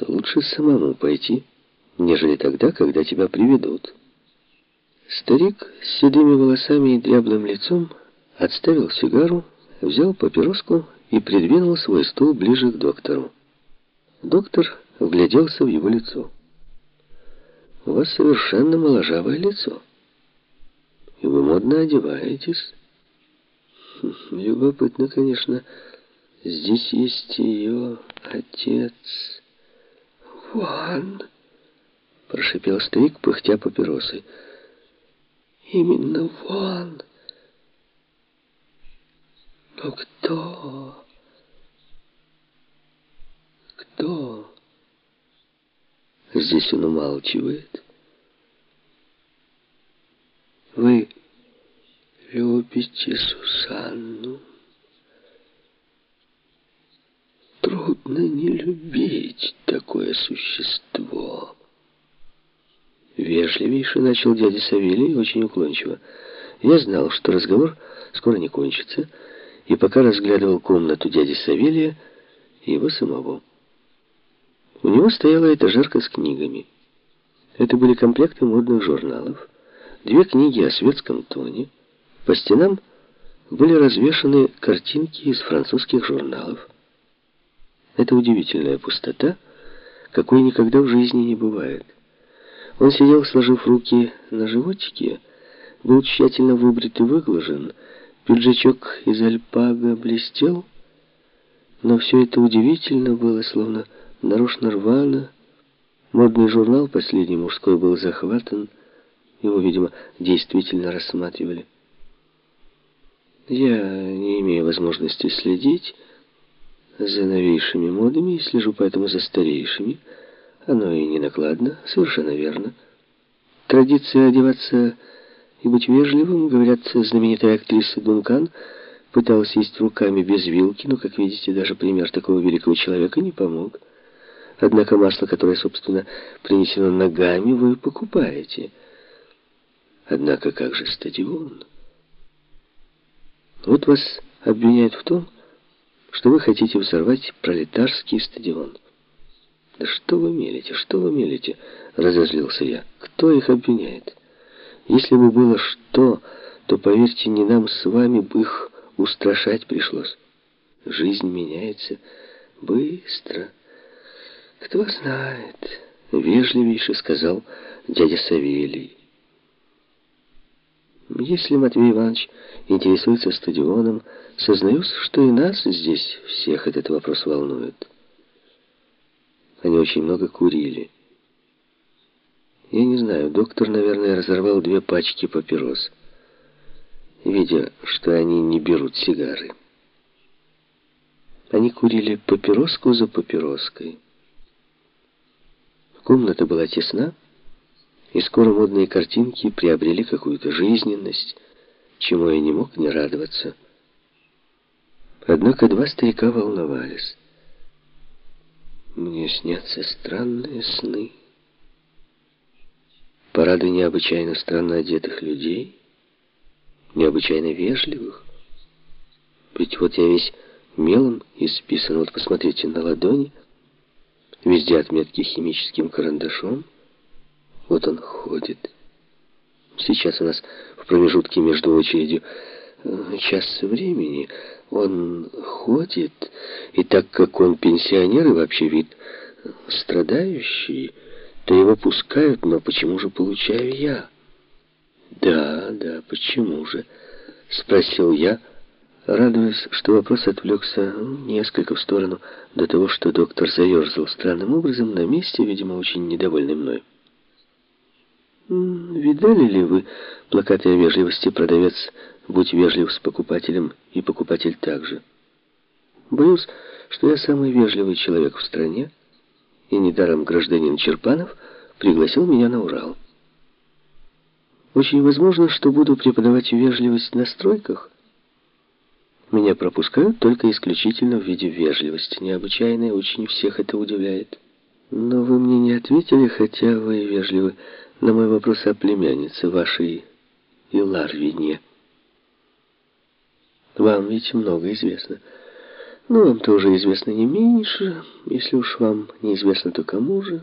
то лучше самому пойти, нежели тогда, когда тебя приведут. Старик с седыми волосами и дряблым лицом отставил сигару, взял папироску и придвинул свой стул ближе к доктору. Доктор вгляделся в его лицо. «У вас совершенно моложавое лицо, и вы модно одеваетесь». «Любопытно, конечно. Здесь есть ее отец». «Ван!» — прошипел старик, пыхтя папиросой. Именно Ван. Но кто? Кто? Здесь он умалчивает. Вы любите Сусанну? Трудно не любить такое существо. Вежливейше начал дядя Савелий, очень уклончиво. Я знал, что разговор скоро не кончится, и пока разглядывал комнату дяди Савелия и его самого. У него стояла этажерка с книгами. Это были комплекты модных журналов, две книги о светском тоне. По стенам были развешаны картинки из французских журналов. Это удивительная пустота, какой никогда в жизни не бывает. Он сидел, сложив руки на животике, был тщательно выбрит и выглажен, пиджачок из альпага блестел, но все это удивительно было, словно нарочно рвано. Модный журнал, последний мужской, был захватан, его, видимо, действительно рассматривали. Я не имею возможности следить за новейшими модами и слежу поэтому за старейшими, оно и не накладно, совершенно верно. Традиция одеваться и быть вежливым, говорят, знаменитая актриса Дункан пыталась есть руками без вилки, но, как видите, даже пример такого великого человека не помог. Однако масло, которое, собственно, принесено ногами, вы покупаете. Однако как же стадион? Вот вас обвиняют в том, что вы хотите взорвать пролетарский стадион. «Да что вы мелите, что вы мелите?» — разозлился я. «Кто их обвиняет? Если бы было что, то, поверьте, не нам с вами бы их устрашать пришлось. Жизнь меняется быстро. Кто знает?» — вежливейше сказал дядя Савелий. Если Матвей Иванович интересуется стадионом, сознаюсь, что и нас здесь всех этот вопрос волнует. Они очень много курили. Я не знаю, доктор, наверное, разорвал две пачки папирос, видя, что они не берут сигары. Они курили папироску за папироской. Комната была тесна, и скоро модные картинки приобрели какую-то жизненность, чему я не мог не радоваться. Однако два старика волновались. Мне снятся странные сны. Парады необычайно странно одетых людей, необычайно вежливых. Ведь вот я весь мелом исписан, вот посмотрите на ладони, везде отметки химическим карандашом. Вот он ходит. Сейчас у нас в промежутке между очередью э, час времени, он ходит, и так как он пенсионер и вообще вид страдающий, то его пускают, но почему же получаю я? Да, да, почему же? Спросил я, радуясь, что вопрос отвлекся несколько в сторону до того, что доктор заерзал странным образом на месте, видимо, очень недовольный мной. «Видали ли вы плакаты о вежливости, продавец Будь вежлив с покупателем, и покупатель также. Боюсь, что я самый вежливый человек в стране, и недаром гражданин Черпанов пригласил меня на Урал. Очень возможно, что буду преподавать вежливость на стройках. Меня пропускают только исключительно в виде вежливости. Необычайно очень всех это удивляет. Но вы мне не ответили, хотя вы вежливы, на мой вопрос о племяннице вашей Иларвине. Вам ведь много известно. Ну, вам тоже известно не меньше. Если уж вам неизвестно, то кому же?